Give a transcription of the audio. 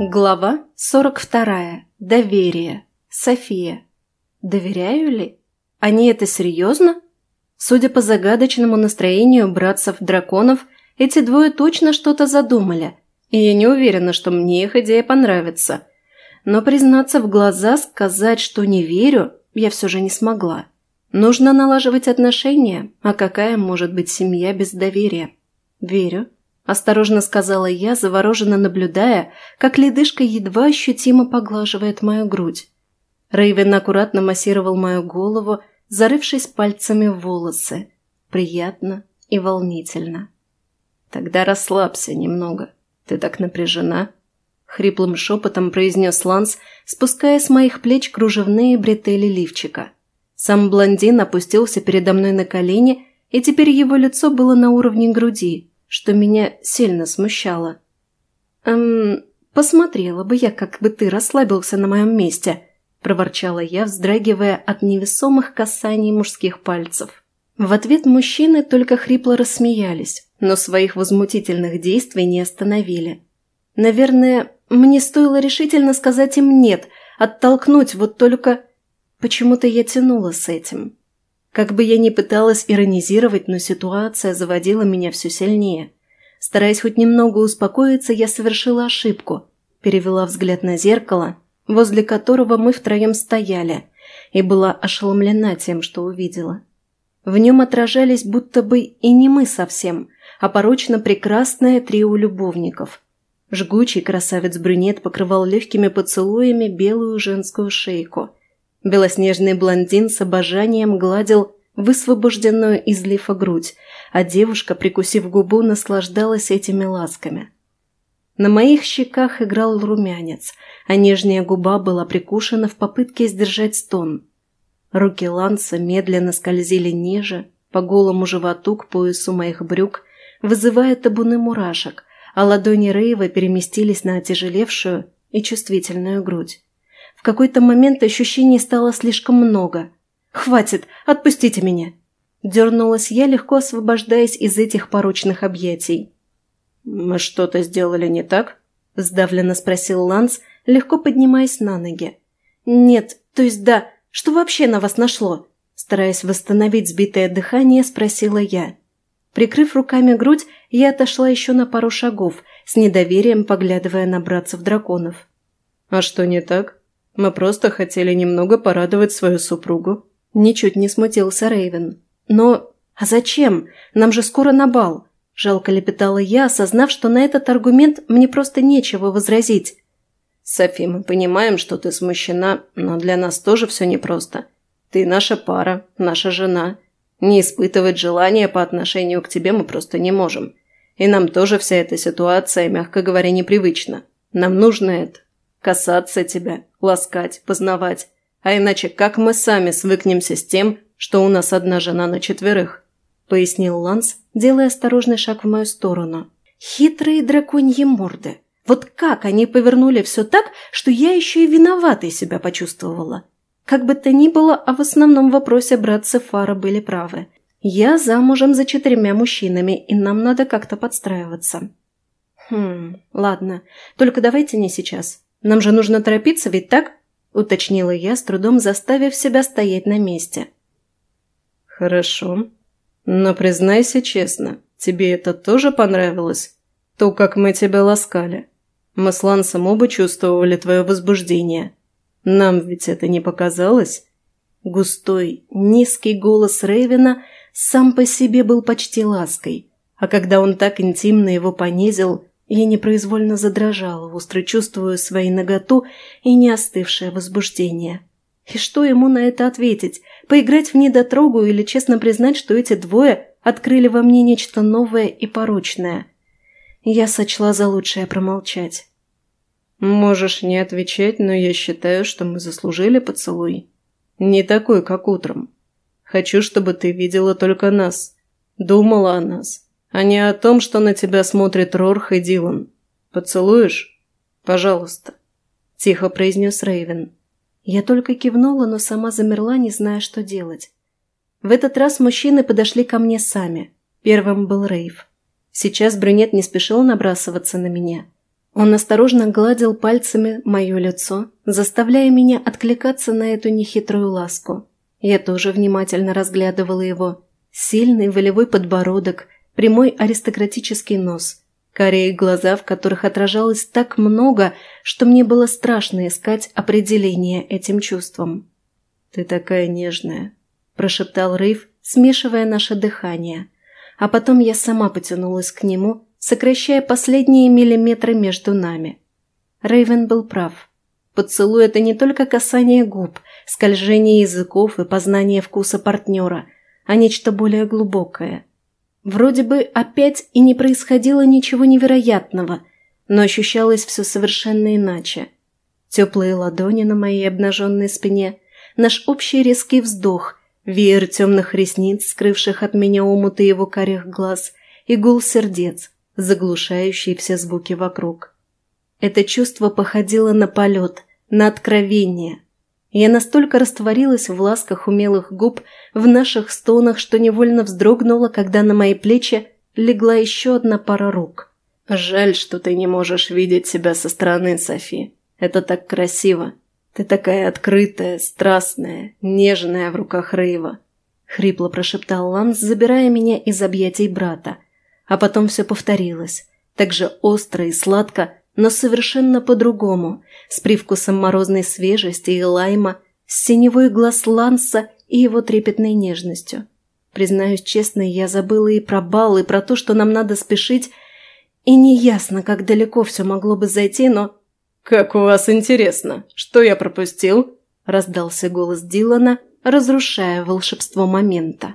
Глава 42. Доверие. София. Доверяю ли? Они это серьезно? Судя по загадочному настроению братцев-драконов, эти двое точно что-то задумали, и я не уверена, что мне их идея понравится. Но признаться в глаза, сказать, что не верю, я все же не смогла. Нужно налаживать отношения, а какая может быть семья без доверия? Верю. Осторожно сказала я, завороженно наблюдая, как ледышка едва ощутимо поглаживает мою грудь. Рейвен аккуратно массировал мою голову, зарывшись пальцами в волосы. Приятно и волнительно. «Тогда расслабься немного. Ты так напряжена?» Хриплым шепотом произнес Ланс, спуская с моих плеч кружевные бретели лифчика. Сам блондин опустился передо мной на колени, и теперь его лицо было на уровне груди – что меня сильно смущало. «Эм, посмотрела бы я, как бы ты расслабился на моем месте», – проворчала я, вздрагивая от невесомых касаний мужских пальцев. В ответ мужчины только хрипло рассмеялись, но своих возмутительных действий не остановили. Наверное, мне стоило решительно сказать им «нет», оттолкнуть, вот только... Почему-то я тянула с этим. Как бы я ни пыталась иронизировать, но ситуация заводила меня все сильнее. Стараясь хоть немного успокоиться, я совершила ошибку. Перевела взгляд на зеркало, возле которого мы втроем стояли, и была ошеломлена тем, что увидела. В нем отражались будто бы и не мы совсем, а порочно прекрасное трио любовников. Жгучий красавец-брюнет покрывал легкими поцелуями белую женскую шейку – Белоснежный блондин с обожанием гладил высвобожденную из лифа грудь, а девушка, прикусив губу, наслаждалась этими ласками. На моих щеках играл румянец, а нижняя губа была прикушена в попытке сдержать стон. Руки Ланса медленно скользили ниже, по голому животу к поясу моих брюк, вызывая табуны мурашек, а ладони Рейва переместились на отяжелевшую и чувствительную грудь какой-то момент ощущений стало слишком много. «Хватит! Отпустите меня!» Дернулась я, легко освобождаясь из этих порочных объятий. «Мы что-то сделали не так?» – сдавленно спросил Ланс, легко поднимаясь на ноги. «Нет, то есть да, что вообще на вас нашло?» Стараясь восстановить сбитое дыхание, спросила я. Прикрыв руками грудь, я отошла еще на пару шагов, с недоверием поглядывая на братцев-драконов. «А что не так?» Мы просто хотели немного порадовать свою супругу». Ничуть не смутился Рейвен. «Но... А зачем? Нам же скоро на бал!» Жалко лепетала я, осознав, что на этот аргумент мне просто нечего возразить. «Софи, мы понимаем, что ты смущена, но для нас тоже все непросто. Ты наша пара, наша жена. Не испытывать желания по отношению к тебе мы просто не можем. И нам тоже вся эта ситуация, мягко говоря, непривычна. Нам нужно это касаться тебя, ласкать, познавать. А иначе как мы сами свыкнемся с тем, что у нас одна жена на четверых?» – пояснил Ланс, делая осторожный шаг в мою сторону. «Хитрые драконьи морды. Вот как они повернули все так, что я еще и виноватой себя почувствовала?» Как бы то ни было, а в основном вопросе братцы Фара были правы. Я замужем за четырьмя мужчинами, и нам надо как-то подстраиваться. Хм, ладно, только давайте не сейчас. Нам же нужно торопиться, ведь так?» – уточнила я, с трудом заставив себя стоять на месте. «Хорошо. Но признайся честно, тебе это тоже понравилось? То, как мы тебя ласкали. Мы с Лансом оба чувствовали твое возбуждение. Нам ведь это не показалось?» Густой, низкий голос Рейвена сам по себе был почти лаской, а когда он так интимно его понизил, я непроизвольно задрожала, остро чувствуя свои наготу и неостывшее возбуждение. И что ему на это ответить? Поиграть в недотрогу или честно признать, что эти двое открыли во мне нечто новое и порочное? Я сочла за лучшее промолчать. «Можешь не отвечать, но я считаю, что мы заслужили поцелуй. Не такой, как утром. Хочу, чтобы ты видела только нас, думала о нас, а не о том, что на тебя смотрит Рорх и Дилан. Поцелуешь? Пожалуйста», – тихо произнес Рейвен. Я только кивнула, но сама замерла, не зная, что делать. В этот раз мужчины подошли ко мне сами. Первым был Рейв. Сейчас брюнет не спешил набрасываться на меня. Он осторожно гладил пальцами мое лицо, заставляя меня откликаться на эту нехитрую ласку. Я тоже внимательно разглядывала его. Сильный волевой подбородок, прямой аристократический нос, карие глаза, в которых отражалось так много, что мне было страшно искать определение этим чувствам. «Ты такая нежная», – прошептал Рейв, смешивая наше дыхание. А потом я сама потянулась к нему, сокращая последние миллиметры между нами. Рейвен был прав. Поцелуй – это не только касание губ, скольжение языков и познание вкуса партнера, а нечто более глубокое. Вроде бы опять и не происходило ничего невероятного, но ощущалось все совершенно иначе. Теплые ладони на моей обнаженной спине, наш общий резкий вздох – Веер темных ресниц, скрывших от меня омуты его карих глаз, и гул сердец, заглушающий все звуки вокруг. Это чувство походило на полет, на откровение. Я настолько растворилась в ласках умелых губ, в наших стонах, что невольно вздрогнула, когда на мои плечи легла еще одна пара рук. «Жаль, что ты не можешь видеть себя со стороны, Софи. Это так красиво. «Ты такая открытая, страстная, нежная в руках Рейва», — хрипло прошептал Ланс, забирая меня из объятий брата. А потом все повторилось, так же остро и сладко, но совершенно по-другому, с привкусом морозной свежести и лайма, с синевой глаз Ланса и его трепетной нежностью. Признаюсь честно, я забыла и про бал, и про то, что нам надо спешить, и неясно, как далеко все могло бы зайти, но «Как у вас интересно! Что я пропустил?» – раздался голос Дилана, разрушая волшебство момента.